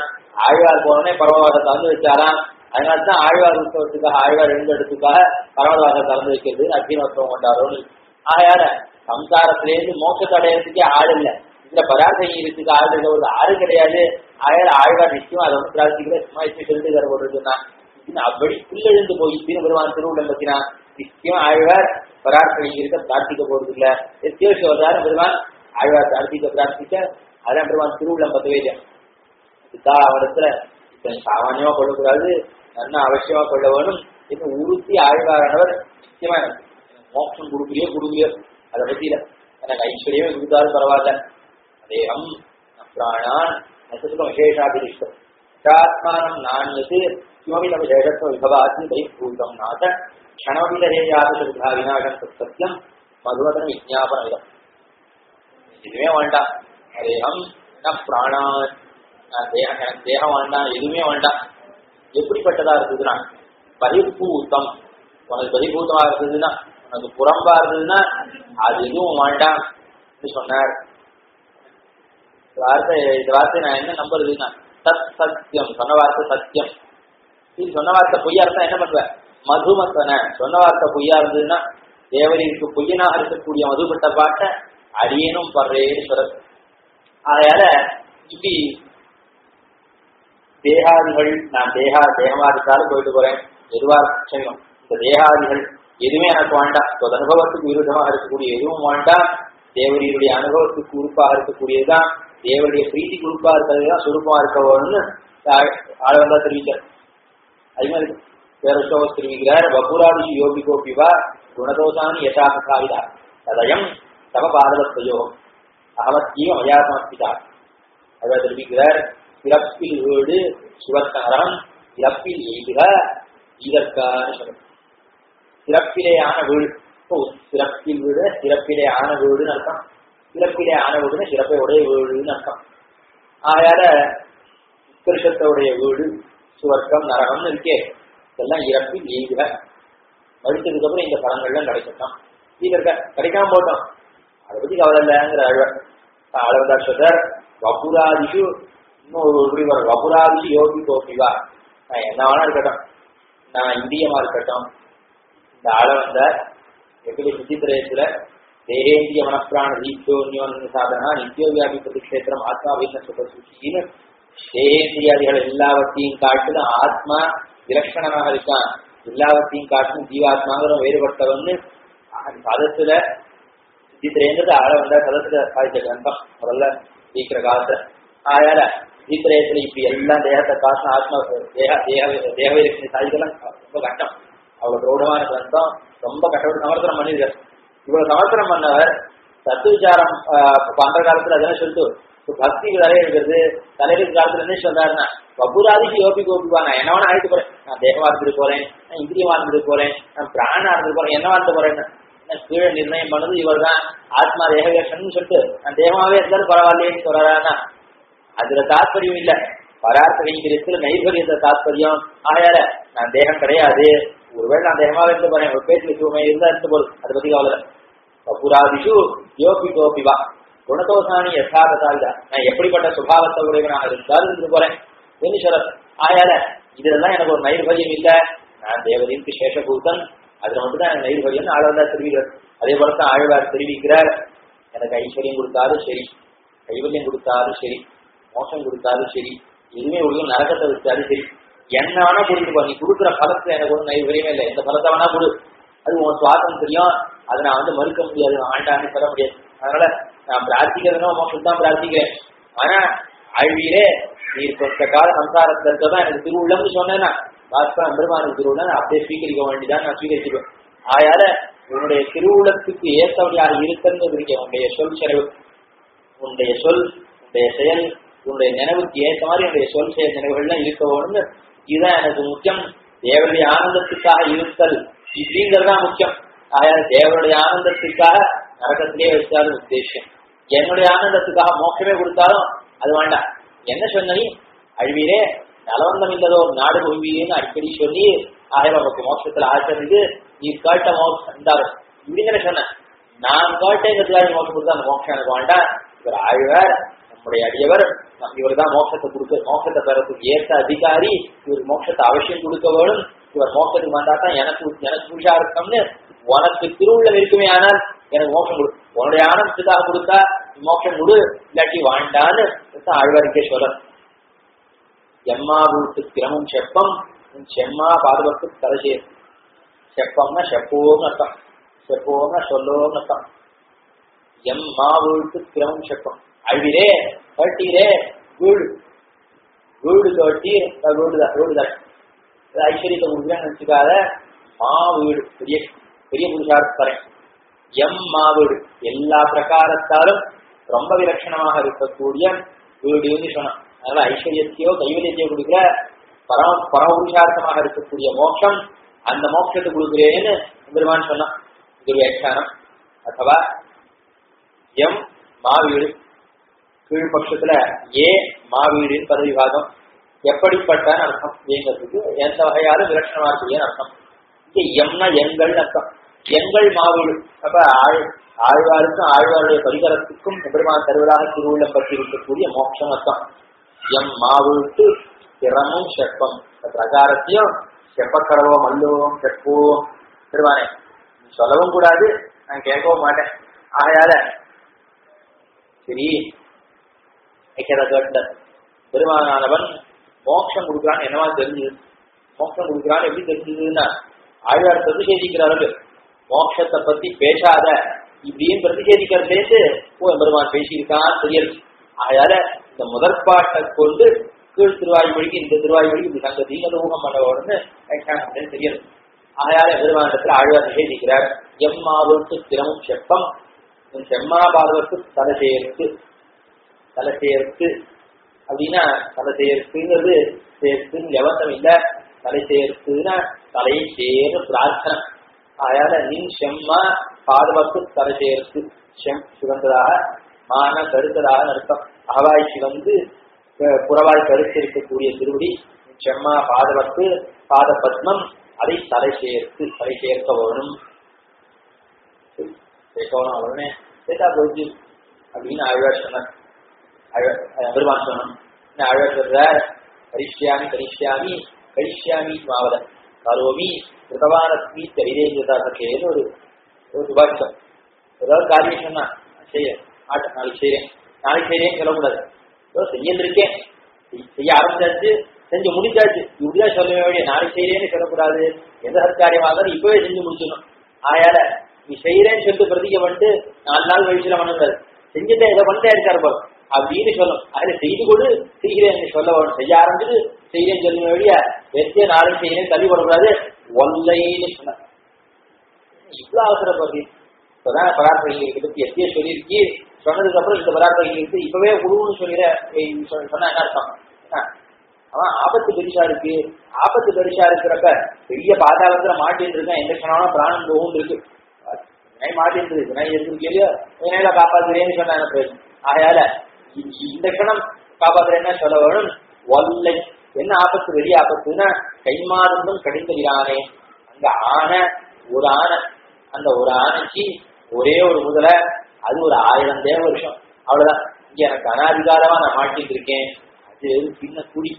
ஆழ்வார் போனோடனே பரவவாதம் தந்து வச்சாராம் அதனால தான் ஆழ்வார் உற்சவத்துக்காக ஆழ்வார் எழுந்தெடுத்துக்காக பரவலாக கலந்து வைக்கிறது அக்னிவத்துவம் கொண்டாடுறோம் ஆயார சம்சாரத்திலேருந்து மோட்சத்தை அடையிறதுக்கே ஆள் இல்லை. இந்த பராசை இருக்கு ஆள் இல்லை ஒரு ஆறு கிடையாது. ஆயார ஆழ்வார் நிச்சயம் அதை வந்து பிரார்த்திக்கிற சும்மா இப்படி சொல்லிட்டு தர அப்படி புல்லெழுந்து போய் பின் பெருமான் திருவுள்ளம் பத்தினா நிச்சயம் ஆழ்வார் பராசை இருக்க பிரார்த்திக்க போறது இல்ல எத்தியோசி அவதாரம் பெருமான் ஆழ்வார் பிரார்த்திக்க பிரார்த்திக்க அதான் பெருமான் திருவுள்ளம் பத்தவே இல்லை இதுக்கா அவரிடத்துல சாமானியமா கொள்ளக்கூடாது நன்னா அவசியமா கொள்ள வேணும். என்று உறுத்தி ஆழ்வாரானவர் நிச்சயமா எனக்கு மோட்சம் கொடுக்கலையோ கொடுக்கலையோ அதை பத்தி இல்ல. எனக்கு ஐஸ்வர்யமே கொடுத்தாலும் பரவாயில்ல. தேகம் பிராணான் நசத்துக்கும் விசேஷாபிரிஷ்டம் ஷாத்மானம் நான்யது கிமபி நம்ம ஜெகத்வ விபவாதி பரிபூதம் நாத க்ஷணவிலரேயாபிஷா விநாசம் சத்தியம் மதுவதன விஜாபனம் இதம் எதுவுமே வேண்டாம். தேகம் பிராணான் தேகம் எனக்கு தேகம் வேண்டாம் எதுவுமே வேண்டாம். எப்படிப்பட்டதா இருந்ததுன்னா பரிபூத்தம் உனக்கு பரிபூத்தமா இருந்ததுன்னா உனக்கு புறம்பா இருந்ததுன்னா அது எதுவும் வேண்டாம் சொன்னார். இந்த வார்த்தை இந்த வார்த்தை நான் என்ன நம்புறதுன்னா சத் சத்தியம் சொன்ன வார்த்தை சத்தியம். நீ சொன்ன வார்த்தை பொய்யா இருந்தா என்ன பண்ணுவேன் மதுமத்தன. சொன்ன வார்த்தை பொய்யா இருந்ததுன்னா தேவரிற்கு பொய்யனாக இருக்கக்கூடிய மதுபட்ட பாட்டை அடியேனும் படுறேன்னு சொல்றது. அதனால இப்படி தேகாதிகள் நான் தேகா தேகமா இருந்தாலும் போயிட்டு போறேன். எதுவா செய்யணும் இந்த தேகாதிகள் எதுவுமே எனக்கு வேண்டாம். இப்போ அனுபவத்துக்கு விருதமாக இருக்கக்கூடிய எதுவும் வேண்டாம். தேவரியுடைய அனுபவத்துக்கு உறுப்பாக இருக்கக்கூடியதுதான். தேவருடைய பிரீதி உறுப்பா இருக்கிறதுதான் சுருப்பமா இருக்க வேணும்னு ஆழவந்தா தெரிவிச்சார் அது மாதிரி வேற ஸ்லோகம் தெரிவிக்கிறார் வபுராதி யோகி கோபிவா குணதோஷானி யசாசாவிதா ததயம் தம பாதவத்தையோகம் அகமத்தியும் அயாத்மஸ்திதா அதை தெரிவிக்கிறார் பிறப்பில் வீடு சிவத்தனரம் பிறப்பில் எய்துக இதற்கான சொல்லும் ஆன வீடு ஓ, சிறப்பில் வீடு சிறப்பிலே ஆன வீடுன்னு அர்த்தம். சிறப்பிலே ஆன வீடுன்னு சிறப்பை உடைய வீடுன்னு அர்த்தம். ஆயால உத்கர்ஷத்தோடைய வீடு சுவர்க்கம் நரகம்னு இருக்கே. இதெல்லாம் இறப்பில் எய்துக. மறுத்ததுக்கு அப்புறம் இந்த பலங்கள்லாம் கிடைக்கட்டும். இது இருக்க கிடைக்காம போட்டோம். அதை பத்தி கவலை இல்லைங்கிற அழ்வர் அளவதார் வபுராதிஷு ஒரு இப்படி வரும் யோகி கோபிவா நான் என்ன வேணா இருக்கட்டும். நான் இந்தியமா இருக்கட்டும். இந்த ஆளவந்தார் எப்படி சுத்தித்திரயத்துல தேகேந்திய மனப்பிராண தீப்தோன்யோன் சாதனா நித்திய பிரதிஷேத்திரம் ஆத்மாவின் சுபசூச்சின்னு தேகேந்திரியாதிகள் எல்லாவற்றையும் காட்டிலும் ஆத்மா விலட்சணமாக இருக்கான். எல்லாவற்றையும் காட்டிலும் ஜீவாத்மாங்கிற வேறுபட்டவன்னு சதத்துல சித்திரேன்றது ஆள வந்தா சதத்துல சாதிச்ச கிரந்தம் முதல்ல சீக்கிர காலத்துல. அதனால சித்திரேயத்துல இப்படி எல்லாம் தேகத்தை காசு ஆத்மா தேக தேக சாதிக்கலாம் ரொம்ப கஷ்டம். அவ்வளவு பிரௌடமான கிரந்தம். ரொம்ப கஷ்டப்பட்டு சமர்த்தனம் பண்ணிருக்காரு இவ்வளவு சமர்த்தனம் பண்ணவர் தத்து விசாரம் பண்ற காலத்துல அதெல்லாம் சொல்லிட்டு பக்தி நிறைய இருக்கிறது தலைவருக்கு காலத்துல என்ன சொல்றாருன்னா பபுராதிக்கு யோபி கோபிவா நான் என்ன ஆயிட்டு போறேன்? நான் தேகமா இருந்துட்டு போறேன் நான் இந்திரியமா இருந்துட்டு போறேன் நான் பிராணா இருந்துட்டு போறேன் என்னவா இருந்துட்டு போறேன்னு? நான் கீழே நிர்ணயம் பண்ணது இவர் தான் ஆத்மா தேகவேஷன் சொல்லிட்டு நான் தேகமாவே இருந்தாலும் பரவாயில்லையேன்னு சொல்றாருன்னா அதுல தாற்பயம் இல்ல. பரார்த்த கைங்கிறதுல நைர்வரியத்தை தாத்பரியம். ஆயால நான் தேகம் கிடையாது. ஒருவேளை நான் தேகமாக இருந்து போறேன். ஒரு பேச்சு வச்சுமே இருந்தா இருந்து போதும் அதை பத்தி கவலை கபுராதிஷு யோபி கோபிவா குணதோசானி யசாததாவிதா நான் எப்படிப்பட்ட சுபாவத்தை உடையவனாக இருந்தாலும் இருந்து போறேன். என்று சொல்ற ஆயால இதுலதான் எனக்கு ஒரு நைர்வரியம் இல்ல. நான் தேவதைக்கு சேஷபூதன். அதுல மட்டும்தான் எனக்கு நைர்வரியம். ஆழ்வார் தெரிவிக்கிறார். அதே போல தான் ஆழ்வார் தெரிவிக்கிறார். எனக்கு ஐஸ்வர்யம் கொடுத்தாலும் சரி. கைவல்யம் கொடுத்தாலும் சரி. மோசம் கொடுத்தாலும் சரி எதுவுமே கொடுக்கும் நரகத்தை வச்சாலும் சரி என்ன வேணா கொடுத்துப்பா நீ கொடுக்குற பலத்துல எனக்கு ஒன்றும் நைர்வரியமே இல்லை. எந்த பலத்தை வேணா கொடு. அது உன் சுவாதந்திரியம் அதை நான் வந்து மறுக்க முடியாது ஆண்டான்னு சொல்ல முடியாது. அதனால நான் பிரார்த்திக்கிறதுனா மோசம் தான் பிரார்த்திக்கிறேன். ஆனா ஆழ்வியிலே நீ கொஞ்ச கால சம்சாரத்துல இருக்கதான் எனக்கு திருவுள்ளம்னு சொன்னேன்னா பாஸ்கரன் பெருமானுக்கு திருவுள்ளம் அப்படியே ஸ்வீகரிக்க வேண்டிதான் நான் ஸ்வீகரிச்சுப்பேன். ஆயால உன்னுடைய திருவுள்ளத்துக்கு ஏற்றவழியாக இருக்கிறது இருக்க உன்னுடைய சொல் செலவு. உன்னுடைய சொல் உன்னுடைய செயல் உன்னுடைய நினைவுக்கு ஏற்ற மாதிரி என்னுடைய சொல் செயல் நினைவுகள்லாம் இருக்க வேணும்னு இதுதான் எனக்கு முக்கியம். தேவனுடைய ஆனந்தத்துக்காக இருத்தல். இப்படிங்கிறதுதான் முக்கியம். ஆயால தேவனுடைய ஆனந்தத்துக்காக நரகத்திலே வச்சாலும் உத்தேசம். என்னுடைய ஆனந்தத்துக்காக மோக்கமே கொடுத்தாலும் அது வேண்டாம். என்ன சொன்னி நீ அழிவீரே நலவந்தம் இல்லதோ நாடு கொள்வீன்னு அடிக்கடி சொல்லி ஆயிரம் நமக்கு மோட்சத்துல ஆசை நீ கேட்ட மோட்சம் இருந்தாலும் இப்படிங்கிற சொன்ன நான் கேட்டேங்கிறதுக்காக நீ மோட்சம் கொடுத்தா அந்த மோட்சம் எனக்கு வேண்டாம். இவர் ஆழ்வார் நம்முடைய அடியவர். இவர் தான் மோட்சத்தை கொடுக்க மோட்சத்தை பெறத்துக்கு ஏற்ற அதிகாரி இவர் மோட்சத்தை அவசியம் கொடுக்க வேணும். இவர் மோட்சத்துக்கு வந்தா தான் எனக்கு எனக்கு புருஷார்த்தம்னு உனக்கு திருவுள்ள இருக்குமே ஆனால் எனக்கு மோட்சம் கொடு. உன்னுடைய ஆனந்தத்துக்காக கொடுத்தா மோட்சம் கொடு இல்லாட்டி வாண்டான்னு ஆழ்வாருக்கே சொல்ல எம்மா வீட்டு கிரமம் செப்பம் உன் செம்மா பாதுகாப்பு தலைசே செப்பம்னா செப்போன்னு அர்த்தம். செப்போம்னா சொல்லோன்னு அர்த்தம். எம்மா வீட்டு கிரமம் செப்பம். அழிவிரே கட்டீரே வீடு வீடு கட்டி வீடுதான் வீடுதான் ஐஸ்வர்யத்தை கொடுக்குறேன்னு நினைச்சுக்காத மா வீடு பெரிய பெரிய புருஷார்த்தரேன் எம் மாவீடு. எல்லா பிரகாரத்தாலும் ரொம்ப விலட்சணமாக இருக்கக்கூடிய வீடுன்னு சொன்னான். அதனால ஐஸ்வர்யத்தையோ கைவல்யத்தையோ கொடுக்குற பரம பரமபுருஷார்த்தமாக இருக்கக்கூடிய மோட்சம் அந்த மோட்சத்தை கொடுக்குறேன்னு பெருமான் சொன்னான். இது வியாக்கியானம் அத்தவா எம் மாவீடு. கீழ்பட்சத்துல ஏ மாவீடுன்னு பதவி பாகம் அர்த்தம்? ஏங்கிறதுக்கு எந்த வகையாலும் விலட்சணமா ஏன் அர்த்தம். இங்க எம்னா எங்கள் அர்த்தம். எங்கள் மாவீடு. அப்ப ஆழ் ஆழ்வாருக்கும் ஆழ்வாருடைய பரிகரத்துக்கும் பெருமான் தருவதாக திருவுள்ளம் பற்றி இருக்கக்கூடிய மோட்சம் அர்த்தம். எம் மாவீட்டு திறமும் செப்பம். பிரகாரத்தையும் செப்பக்கடவோ மல்லுவோம் செப்புவோம் பெருமானே சொல்லவும் கூடாது. நான் கேட்கவும் மாட்டேன். ஆகையால சரி ஐக்கியத கேட்ட பெருமானானவன் மோட்சம் கொடுக்குறான்னு என்னவா தெரிஞ்சது மோட்சம் கொடுக்குறான்னு எப்படி தெரிஞ்சதுன்னா ஆழ்வார் பிரதிஷேதிக்கிறார்கள். மோட்சத்தை பத்தி பேசாத இப்படியும் பிரதிஷேதிக்கிறதுலேருந்து ஓ பெருமான் பேசியிருக்கான் தெரியாது அதனால இந்த முதற்பாட்டை கொண்டு கீழ் திருவாய்மொழிக்கு இந்த திருவாய்மொழிக்கு இப்படி சங்கத்தையும் அது ஊகம் பண்ண உடனே அப்படின்னு தெரியாது அதனால பெருமானத்தில் ஆழ்வார் நிஷேதிக்கிறார் எம்மாவுக்கு தினமும் செப்பம் செம்மா பாதவத்து தலை சேர்த்து தலை சேர்த்து அப்படின்னா தலை சேர்த்துங்கிறது சேர்த்துன்னு எவசம் இல்ல. தலை சேர்த்துன்னா தலையை சேர பிரார்த்தனை. அதனால நின் செம்மா பாதுகாப்பு தலை சேர்த்து. செம் சிவந்ததாக மான கருத்ததாக அர்த்தம். ஆவாய்ச்சி வந்து புறவாய் கருத்து இருக்கக்கூடிய திருவடி செம்மா பாதுகாப்பு பாத பத்மம் அதை தலை சேர்த்து தலை சேர்க்க வரும் சேர்க்கணும் உடனே சேட்டா போச்சு. அப்படின்னு ஆழ்வார் சொன்னார். பெருமான் சொன்னான். ஆழ்வார் சொல்றார் கரிஷ்யாமி கரிஷ்யாமி கரிஷ்யாமி மாவத. கரோமி கிருதவானஸ்மி தைரேந்திரதாசேன்னு ஒரு ஒரு சுபாஷம் ஏதாவது காரியம் சொன்னா செய்ய ஆட்டம் நாளைக்கு செய்யறேன். நாளைக்கு செய்யறேன்னு சொல்லக்கூடாது. ஏதோ செய்யந்திருக்கேன் செய்ய ஆரம்பிச்சாச்சு. செஞ்சு முடிச்சாச்சு. இப்படிதான் சொல்ல வேண்டிய நாளைக்கு செய்யறேன்னு சொல்லக்கூடாது. எந்த சத்காரியமாக இருந்தாலும் இப்பவே செஞ்சு முடிச்சிடணும். ஆயால நீ செய்யறேன்னு சொல்லிட்டு பிரதிக்க பண்ணிட்டு நாலு நாள் கழிச்சுல பண்ணக்கூடாது செஞ்சுட்டு இதை பண்ணிட்டே இருக்காரு பாரு. அப்படின்னு சொல்லும். அதுல செய்து கொடு செய்கிறேன் சொல்ல வேணும் செய்ய ஆரம்பிச்சுட்டு செய்யறேன்னு சொல்ல வழிய வெற்றிய நாளைக்கு செய்யணும் தள்ளி போடக்கூடாது. ஒல்லைன்னு சொன்ன இவ்வளவு அவசரப்படுது இப்பதான் பராத்தகை பத்தி எத்திய சொல்லியிருக்கி. சொன்னதுக்கு அப்புறம் இந்த பராத்தகை இப்பவே குழுன்னு சொல்லிட சொன்ன என்ன அர்த்தம்? அவன் ஆபத்து பெருசா இருக்கு. ஆபத்து பெருசா இருக்கிறப்ப பெரிய பாதாளத்துல மாட்டின்னு இருக்கான் எந்த சொன்னாலும் பிராணம் போகும் இருக்கு. வினை மாட்டின்னு இருக்கு வினை இருந்திருக்கலையோ வினையில காப்பாத்துறேன்னு சொன்ன ஆகையால இந்த கணம் காப்பாத்துறேன்னா சொல்ல வேணும் வல்லை. என்ன ஆபத்து வெளிய ஆபத்துன்னா கைமாறுந்தும் கடிந்துகிறானே அங்க ஆனை ஒரு ஆனை அந்த ஒரு ஆணைக்கு ஒரே ஒரு முதலை அது ஒரு ஆயிரம் தேவ வருஷம். அவ்வளவுதான். இங்க எனக்கு அனாதிகாரமா நான் மாட்டிட்டு இருக்கேன். அது சின்ன குடி.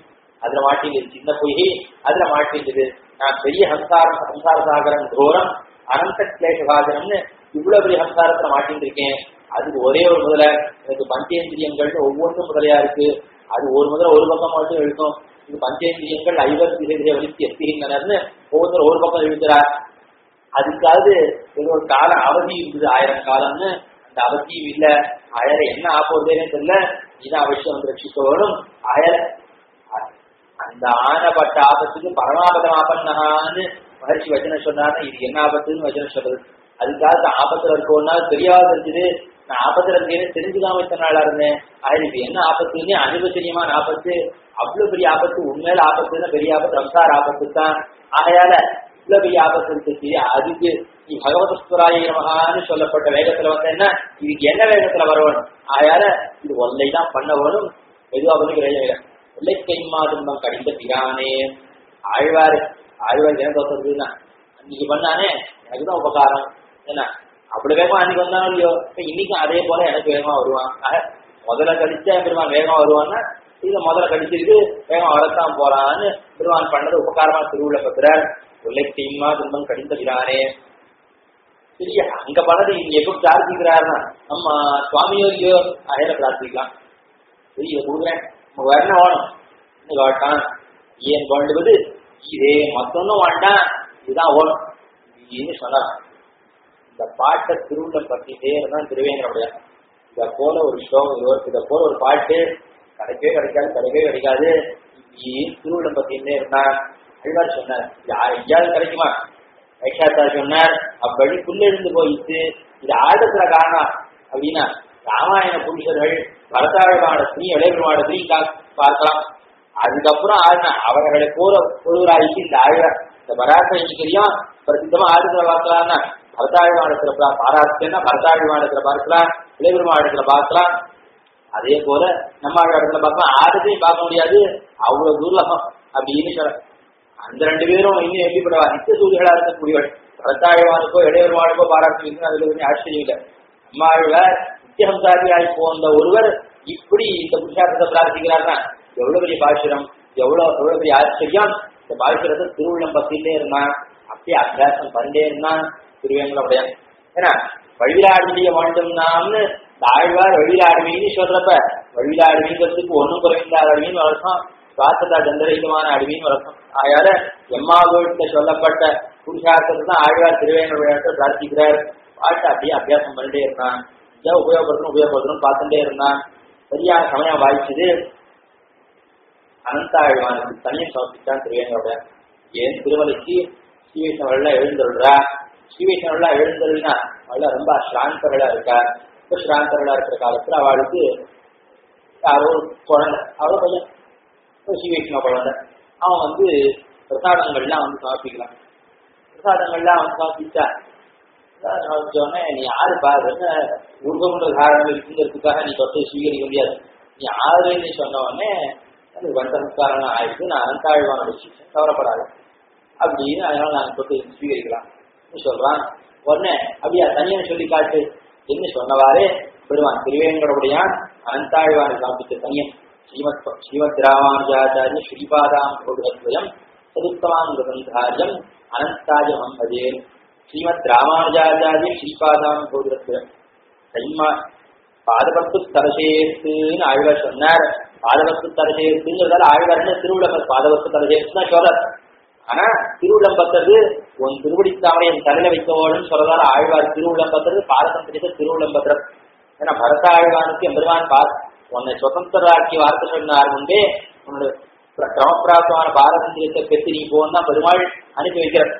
அதுல மாட்டிங்கிறது சின்ன பொய்கை அதுல மாட்டிங்கிறது நான் பெரிய ஹம்சாரம் ஹம்சார சாகரம் தோரம் அனந்த கிளேஷ சாகரம்னு இவ்வளவு பெரிய ஹம்சாரத்துல மாட்டிட்டு இருக்கேன். அதுக்கு ஒரே ஒரு முதல. எனக்கு பஞ்சேந்திரியங்கள் ஒவ்வொன்றும் முதலையா இருக்கு. அது ஒரு முதல ஒரு பக்கம் மட்டும் எழுதும். இது பஞ்சேந்திரியங்கள் ஐவர் திசை வலித்து எத்திகின்றனர்னு ஒவ்வொருத்தரும் ஒரு பக்கம் எழுதுறார். அதுக்காவது ஏதோ ஒரு கால அவதி இருந்தது ஆயிரம் காலம்னு. அந்த அவதியும் இல்ல. ஆயிரம் என்ன ஆப்போதேன்னு தெரியல. இதான் அவசியம் வந்து ரட்சிக்க அந்த ஆனப்பட்ட ஆபத்துக்கு பரமாபதம் ஆபன்னகான்னு மகர்ஷி வச்சனம் சொன்னாரு இது என்ன ஆபத்துன்னு வச்சனம் சொல்றது. அதுக்காக ஆபத்துல இருக்கோம்னா தெரியாத தெரிஞ்சது நான் ஆபத்துல இருந்தேன்னு தெரிஞ்சுக்காம இத்தனை நாளா இருந்தேன். அது இது என்ன ஆபத்துன்னு அனுபவசரியமான ஆபத்து? அவ்வளவு பெரிய ஆபத்து? உண்மையில ஆபத்துன்னா பெரிய ஆபத்து? ரம்சார் ஆபத்து தான். ஆகையால இவ்வளவு பெரிய ஆபத்து இருக்கு. அதுக்கு நீ பகவதஸ்வராய மகான்னு சொல்லப்பட்ட வேகத்துல வந்தேன்னா இதுக்கு என்ன வேகத்துல வரணும்? ஆயால இது ஒல்லை தான் பண்ண வேணும். மெதுவா பண்ணி ஒல்லை கைமா துன்பம் கடிந்த பிரானே. ஆழ்வார் ஆழ்வார் எனக்கு வசதினா அன்னைக்கு பண்ணானே? எனக்குதான் உபகாரம். என்ன அப்படி வேகமா அன்னைக்கு வந்தாலும் இல்லையோ? இப்ப இன்னைக்கும் அதே போல எனக்கு வேகமா வருவான். முதல்ல கடிச்சா பெருமான் வேகமா வருவான்னா இது முதல்ல கடிச்சிருக்கு வேகமா வரத்தான் போறான்னு பெருமான் பண்ணது உபகாரமா திருவிழ பத்துறார் உள்ளே தீமா துன்பம் கடிந்தகிறானே சரி அங்க பண்ணது இங்க எப்ப பிரார்த்திக்கிறாருன்னா நம்ம சுவாமியோ இல்லையோ? அதையில பிரார்த்திக்கலாம். சரி இதை கொடுக்குறேன் நம்ம வரணும் வேணும் இன்னும் ஏன் வேண்டுவது இதே மத்தொன்னும் வேண்டாம். இதுதான் ஓடும். அப்படின்னு சொன்னார். இந்த பாட்டை திருவிழம் பற்றிட்டே இருந்தான் திருவேங்கனுடைய இத போல ஒரு ஸ்லோகம் இத போல ஒரு பாட்டு. கிடைக்கவே கிடைக்காது கிடைக்கவே கிடைக்காது. இப்படின்னு பத்தினே பத்தின்னே இருந்தான் அழ்வார் சொன்னார் யார் எங்கேயாவது கிடைக்குமா? வைஷாத்தா சொன்னார் அப்படி புல்லெழுந்து போயிட்டு இது ஆடத்துல காரணம். அப்படின்னா ராமாயண புருஷர்கள் பரதாழ்வாடத்தையும் ஸ்ரீ பார்க்கலாம். அதுக்கப்புறம் ஆழ்ன அவர்களை போல ஒருவராயிட்டு இந்த ஆழ இந்த பராசரியம் பிரசித்தமா ஆழ்த்துல பார்க்கலாம்னா பரதாழ்வாடத்துல பாராட்டுன்னா பரதாழ்வாடத்துல பார்க்கலாம் இளையபெருமாடத்துல பார்க்கலாம் அதே போல நம்ம இடத்துல பார்க்கலாம் ஆறுதையும் பார்க்க முடியாது. அவ்வளவு துர்லபம் அப்படின்னு சொல்ல அந்த ரெண்டு பேரும் இன்னும் எப்படிப்படவா நித்திய சூரியர்களா இருக்கக்கூடியவள். பரத்தாழ்வானுக்கோ இளையருமானுக்கோ பாராட்டு அதுல கொஞ்சம் ஆச்சரியம் இல்லை. அம்மாழ்வார் நித்தியஹம்சாரியாய் போந்த ஒருவர் இப்படி இந்த புருஷார்த்தத்தை பிரார்த்திக்கிறார்னா எவ்வளவு பெரிய பாசுரம் எவ்வளவு எவ்வளவு பெரிய ஆச்சரியம். இந்த பாசுரத்தை திருவுள்ளம் பத்திலே இருந்தான். அப்படியே அபியாசம் பண்ணிட்டே இருந்தான். திருவேங்கலுடைய ஏன்னா வழிவிலாடுமைய வேண்டும்னாம்னு தாழ்வார் வழியிலாடுமைன்னு சொல்றப்ப வழியிலாடுமைங்கிறதுக்கு ஒண்ணும் குறைந்தார் அடிமைன்னு வளர்த்தோம். சுவாசத்தா சந்திரகிதமான அடிமைன்னு வளர்த்தோம். ஆயால எம்மாவோட்ட சொல்லப்பட்ட புருஷார்த்தத்தை தான் ஆழ்வார் திருவேங்கலுடைய பிரார்த்திக்கிறார் பாட்டு அப்படியே அபியாசம் பண்ணிட்டே இருந்தான். இதை உபயோகப்படுத்தணும் உபயோகப்படுத்தணும் பார்த்துட்டே இருந்தான். சரியான சமயம் வாய்ச்சது அனந்தாழ்வானுக்கு தனியும் சமர்ப்பித்தான் திருவேங்கோட ஏன் திருமலைக்கு ஸ்ரீவைஷ்ணவர்கள்லாம் எழுந்துள்றா ஸ்ரீவைஷ்ணவர்கள்லாம் எழுந்துள்னா அவள் ரொம்ப ஸ்ராந்தர்களா இருக்கா? ரொம்ப ஸ்ராந்தர்களா இருக்கிற காலத்துல அவளுக்கு யாரோ குழந்தை அவளோ பையன் ஸ்ரீவைஷ்ணவ குழந்தை அவன் வந்து பிரசாதங்கள்லாம் வந்து சமர்ப்பிக்கலாம் பிரசாதங்கள்லாம் அவன் சமர்ப்பிச்சா சொன்னே நீ யாரு பாரு ஊர்வமுள்ள காரணம் இருக்குங்கிறதுக்காக நீ தொட்டு சுவீகரிக்க முடியாது. நீ யாருன்னு சொன்ன உடனே எனக்கு வந்தனக்காரன் ஆயிடுச்சு நான் அனந்தாழ்வான விஷயம் கவலைப்படாது. அப்படின்னு அதனால நான் தொட்டு ஸ்வீகரிக்கலாம் சொல்றான். உடனே அப்படியா தனியா சொல்லி காட்டு. என்ன சொன்னவாறே பெருமான் திருவேங்கடவுடையான் அனந்தாழ்வான காப்பித்த தனியன். ஸ்ரீமத் ஸ்ரீமத் ராமானுஜாச்சாரிய ஸ்ரீபாதாம் கோபுரத்வயம் சதுத்தமாம் கிரந்தாரியம் அனந்தாஜ பஜேன் ஸ்ரீமத் ராமானுஜாச்சாரிய ஸ்ரீபாதாம் கோபுரத்வயம் தைமா பாதபத்து தலசேர்த்துன்னு ஆழ்வார் சொன்னார். பாதவத்து தலசேர்த்துங்கிறதால ஆழ்வார்னு திருவிழா பாதவத்து தலசேர்த்து தான் சொல்றார். ஆனா திருவிழம்பத்தது உன் திருவடித்தாமரை என் தலையில வைக்கவோடும் சொல்றதால ஆழ்வார் திருவிழம்பத்தது பாரதந்திரிக திருவிழம்பத்திரம் ஏன்னா பரத ஆழ்வானுக்கு எம்பெருமான் பார் உன்னை சுதந்திராக்கி வார்த்தை சொன்னார் முன்பே உன்னோட கிரமப்பிராப்தமான பாரதந்திரியத்தை பெற்று நீ போன்னா பெருமாள் அனுப்பி வைக்கிறார்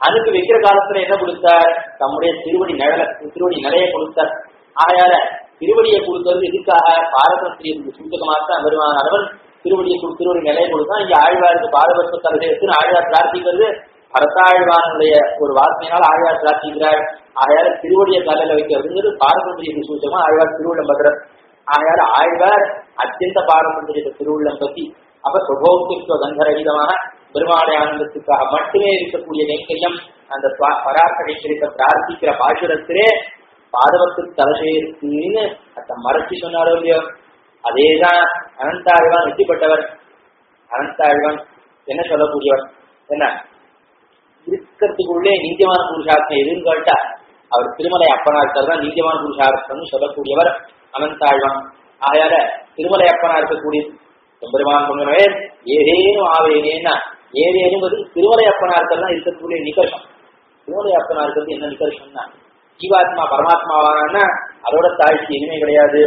அனுப்பி வைக்கிற காலத்துல என்ன கொடுத்தார்? தம்முடைய திருவடி நிழல திருவடி நிலைய கொடுத்தார். ஆகையால திருவடியை கொடுத்தது இதுக்காக பாரதந்திரியத்துக்கு சூச்சகமாக பெருமானவன் திருவடியை கொடு திருவடி நிலையை கொடுத்தா இங்க ஆழ்வாருக்கு பாரபட்ச எடுத்து ஆழ்வார் பிரார்த்திக்கிறது. அரசாழ்வானுடைய ஒரு வார்த்தையினால் ஆழ்வார் பிரார்த்திக்கிறார். ஆகையால திருவடியை தலையில வைக்கிறதுங்கிறது பாரதந்திரியத்துக்கு சூச்சமா ஆழ்வார் திருவுள்ளம் பத்திரம் ஆகையால ஆழ்வார் அத்தியந்த பாரதந்திரிய திருவுள்ளம் பத்தி அப்ப சுபோக்தித்துவ கந்தரகிதமான பெருமாளை ஆனந்தத்துக்காக மட்டுமே இருக்கக்கூடிய நெய்கரியம் அந்த பராக்க நெய்கரியத்தை பிரார்த்திக்கிற பாசுரத்திலே பாதவத்து தலசேர்த்துன்னு அதை மறைச்சு சொன்னாரோ இல்லையோ? அதேதான் அனந்தாழ்வான் வெற்றிப்பட்டவர் அனந்தாழ்வான் என்ன சொல்லக்கூடியவர்? என்ன? இருக்கிறதுக்குள்ளே நீதியமான புருஷார்த்தம் எதுன்னு கேட்டா அவர் திருமலை அப்பனா தான் நீதியமான புருஷார்த்தம்னு சொல்லக்கூடியவர் அனந்தாழ்வான். ஆகையால திருமலை அப்பனா இருக்கக்கூடிய பெருமான் பொங்கனவே ஏதேனும் ஆவேனேன்னா ஏதேனும் திருமலை அப்பனா இருக்கிறதா இருக்கக்கூடிய நிகர்ஷம். திருமலை அப்பனா இருக்கிறது என்ன நிகர்ஷம்னா ஜீவாத்மா பரமாத்மாவானா? அதோட தாழ்ச்சி இனிமே கிடையாது.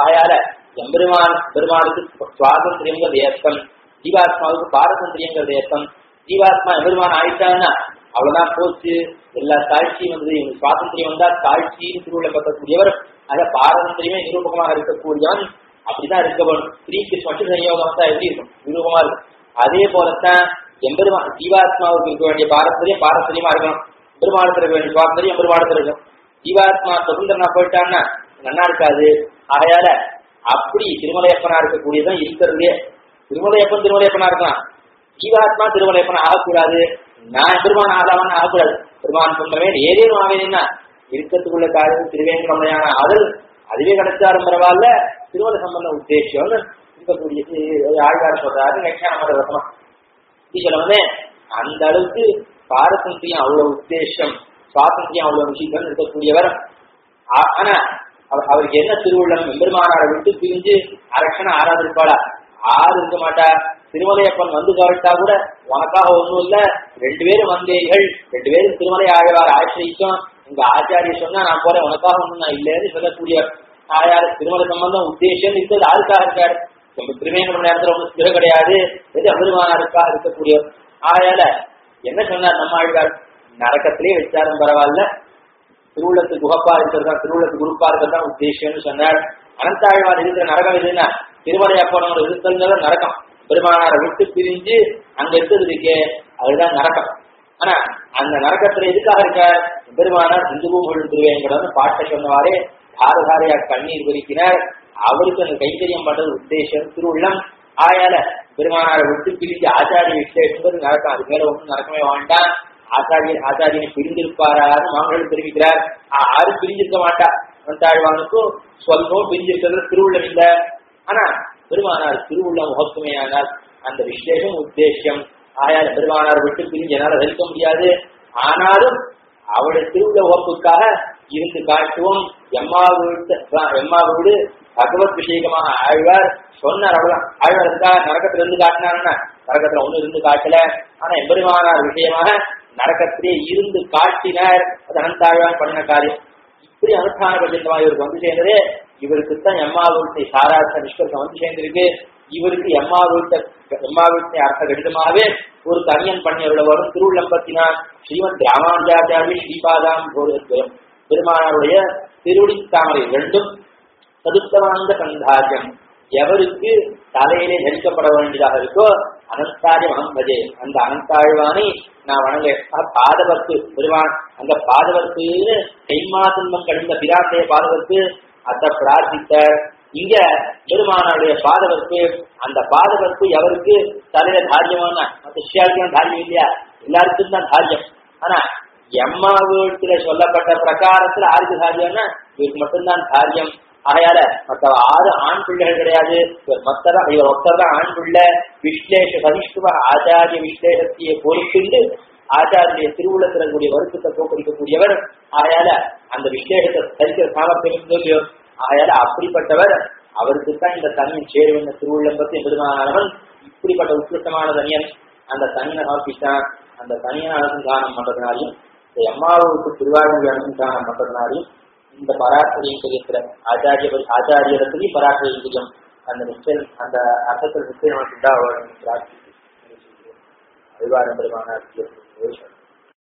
ஆகையால எம்பெருமான் பெருமானுக்கு சுவாதந்திரியங்கிறது ஏத்தம் ஜீவாத்மாவுக்கு பாரதந்திரியங்கிறது ஏத்தம் ஜீவாத்மா எம்பெருமான் ஆயிட்டான்னா அவ்வளவுதான் போச்சு. எல்லா தாழ்ச்சியும் வந்து இவங்க சுவாதந்திரியம் வந்தா தாழ்ச்சின்னு திருவிழப்படக்கூடியவர் அத பாரதந்திரியமே நிரூபகமாக இருக்கக்கூடியவன் அப்படிதான் இருக்க வேணும் ஸ்ரீக்கு மட்டும் சயோகம் தான் எப்படி இருக்கும்? நிரூபமா இருக்கும். அதே போலத்தான் எம்பெருமான் ஜீவாத்மாவுக்கு இருக்க வேண்டிய பாரம்பரியம் பாரம்பரியமா இருக்கணும். பெருமானத்தில் இருக்க வேண்டிய பாரம்பரியம் பெருமானத்தில் இருக்கும். ஜீவாத்மா சுதந்திரனா போயிட்டான்னா நல்லா இருக்காது. ஆகையால அப்படி திருமலையப்பனா இருக்கக்கூடியதான் இருக்கிறதே திருமலையப்பன் திருமலையப்பனா இருக்கலாம். ஜீவாத்மா திருமலையப்பன் ஆகக்கூடாது. நான் பெருமான் ஆதாவன் ஆகக்கூடாது. பெருமான் சொல்றவன் ஏதேனும் ஆவேனா இருக்கத்துக்குள்ள காரியம் திருவேங்கடமையான ஆதல். அதுவே கிடைச்சாலும் பரவாயில்ல. திருமலை சம்பந்த உத்தேசம்னு இருக்கக்கூடிய ஆழ்வார் சொல்றாரு. வியாக்கியான ரசமா சொல்லுவதே அந்த அளவுக்கு பாரசந்தியம் அவ்வளவு உத்தேசம் சுவாசந்தியம் அவ்வளவு விஷயம் இருக்கக்கூடியவர். ஆனா அவருக்கு என்ன திருவுள்ளம்? எம்பெருமானாரை விட்டு பிரிஞ்சு அரட்சணம் ஆராதிருப்பாளா ஆறு இருக்க மாட்டா. திருமலையப்பன் வந்து கவிட்டா கூட உனக்காக ஒண்ணும் இல்ல. ரெண்டு பேரும் வந்தீர்கள். ரெண்டு பேரும் திருமலை ஆழ்வார் ஆசிரியம் உங்க ஆச்சாரிய சொன்னா நான் போறேன். உனக்காக ஒண்ணும் நான் இல்லைன்னு சொல்லக்கூடிய ஆயார் திருமலை சம்பந்தம் உத்தேசம் இருக்கிறது யாருக்காக இருக்காரு? நம்ம திருமேன நேரத்துல ஒன்றும் சிறு கிடையாது. எது அமிர்தமானாருக்காக இருக்கக்கூடிய ஆயால என்ன சொன்னார் நம்ம ஆழ்வார்? நரக்கத்திலே வச்சாரும் பரவாயில்ல. திருவுள்ளத்துக்கு குகப்பா இருக்கிறதா திருவுள்ளத்து குருப்பா இருக்கிறதா உத்தேசம்னு சொன்னார். அனந்தாழ்வார் இருக்கிற நரகம் எதுன்னா திருமலை அப்பனோட நரகம். பெருமானாரை விட்டு பிரிஞ்சு அங்க இருக்கிறதுக்கு அதுதான் நரகம். ஆனா அந்த நரகத்துல எதுக்காக இருக்க பெருமானார் இந்து பூமிகள் திருவேங்கடம்னு பாட்டை சொன்னவாறே தாரதாரையா கண்ணீர் குறிக்கிறார் அவருக்கு அந்த கைத்தரியம் பண்றது உத்தேசம் திருவுள்ளம். ஆயால பெருமானாரை விட்டு பிரிஞ்சு ஆச்சாரிய விசேஷம் நடக்கும் அது மேல ஒன்றும் நடக்கவே வேண்டாம் ஆச்சாரியன் ஆசாரியனை பிரிந்திருப்பாரான்னு மாங்கள் தெரிவிக்கிறார். யாரும் பிரிஞ்சிருக்க மாட்டா. தாழ்வானுக்கும் சொல்லும் பிரிஞ்சிருக்கிறது திருவுள்ளம் இல்ல ஆனா பெருமானார் திருவுள்ளம் முகத்துமே ஆனால் அந்த விசேஷம் உத்தேசம் ஆயார் பெருமானார் விட்டு பிரிஞ்சு என்னால் தரிக்க முடியாது. ஆனாலும் அவளுடைய திருவுள்ள உகப்புக்காக இருந்து காட்டுவோம். எம்மா வீட்டு எம்மா வீடு. பகவத் விஷயகமாக ஆழ்வார் சொன்னார் அவ்வளவு ஆழ்வார் இருந்தா நரக்கத்துல இருந்து காட்டினாருன்னா நரக்கத்துல ஒண்ணு இருந்து காட்டல. ஆனா எம்பெருமானார் விஷயமாக நரகத்திலே இருந்து காட்டினார். அது அனந்தாழ்வான் பண்ண காரியம். இப்படி அனுஷ்டான பட்சமா இவருக்கு வந்து சேர்ந்ததே இவருக்கு தான் எம்மா சாராச நிஷ்கர்ஷம் வந்து சேர்ந்திருக்கு. இவருக்கு எம்மா வீட்டை எம்மா வீட்டை அர்த்த கடிதமாகவே ஒரு தனியன் பண்ணியவள வரும் திருவுள்ளம்பத்தினான் ஸ்ரீமத் ராமானுஜாச்சாரிய ஸ்ரீபாதாம் பெருமானாருடைய திருவடி தாமரை ரெண்டும் சதுத்தவாங்க சந்தாரியம் எவருக்கு தலையிலே நெருக்கப்பட வேண்டியதாக இருக்கோ அனந்தாரிய மகம்பஜே அந்த அனந்தாழ்வானை நான் வணங்க பாதவர்க்கு பெருமான் அந்த பாதவர்க்குன்னு கைமா கழிந்த பிராட்டைய பாதவர்க்கு அத்த பிரார்த்தித்த இங்க பெருமானுடைய பாதவர்க்கு அந்த பாதவர்க்கு எவருக்கு தலையில தாரியமான மற்ற தாரியம் இல்லையா? எல்லாருக்கும் தான் தாரியம். ஆனா எம்மா வீட்டுல சொல்லப்பட்ட பிரகாரத்துல ஆருக்கு தாரியம்னா இவருக்கு மட்டும்தான் தாரியம். ஆகையால மற்ற ஆறு ஆண் பிள்ளைகள் கிடையாது. மத்ததான் இவர் ஒருத்தர் ஆண் பிள்ளை. விஸ்லேஷ சவிஷ்ணுவ ஆச்சாரிய விஸ்லேஷத்தையே பொறுத்துண்டு ஆச்சாரிய திருவுள்ளத்தில் வருத்தத்தை போக்கடிக்கக்கூடியவர் ஆகையால அந்த விசேஷத்தை சரிக்கிற சாமர்த்தியம் இருந்தோ இல்லையோ? ஆகையால அப்படிப்பட்டவர் அவருக்கு தான் இந்த தனியன் சேருவன் திருவுள்ளம்பத்தை பெருமானவன் இப்படிப்பட்ட உத்கிருஷ்டமான தனியன் அந்த தனியனை சமர்ப்பித்தான் அந்த தனியனை அனுசந்தானம் பண்றதுனாலையும் அம்மாவுக்கு எம்மாவுக்கு திருவாரூர் அனுசந்தானம் பண்றதுனாலையும் இந்த பராசரியை தெரிவிக்கிற ஆச்சாரிய ஆச்சாரியத்திலேயே பராசரியை தெரியும் அந்த நிச்சயம் அந்த அர்த்தத்தில் நிச்சயம் உண்டாக பிரார்த்தித்து அறிவாரம் பெருமானார்